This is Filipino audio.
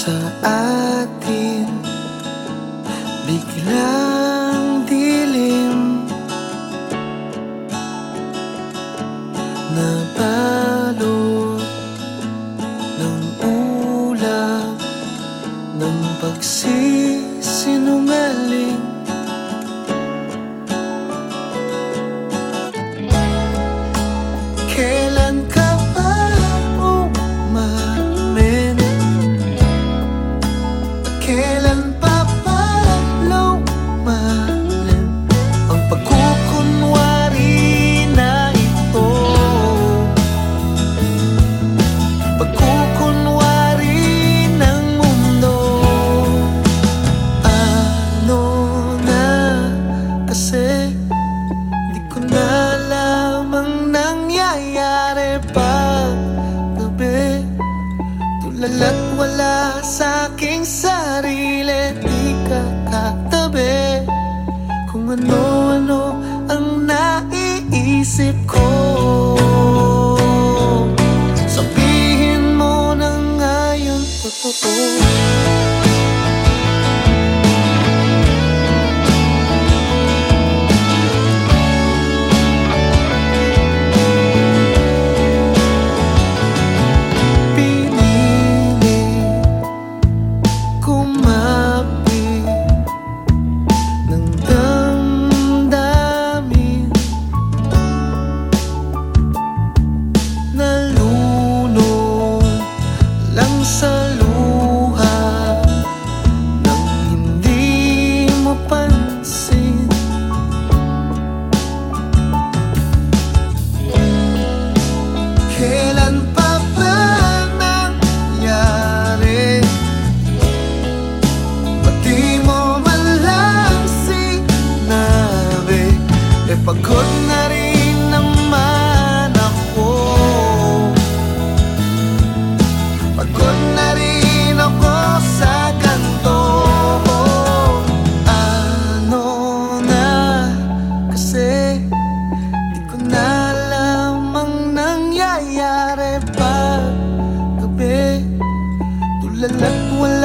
sa atin. Biglang dilim. Nabalot ng ulap Ng pagsisinungaling. Lala't wala sa aking sarili Di ka katabi Kung ano-ano ang naiisip ko Sabihin mo na ngayon totoo. Lalapuan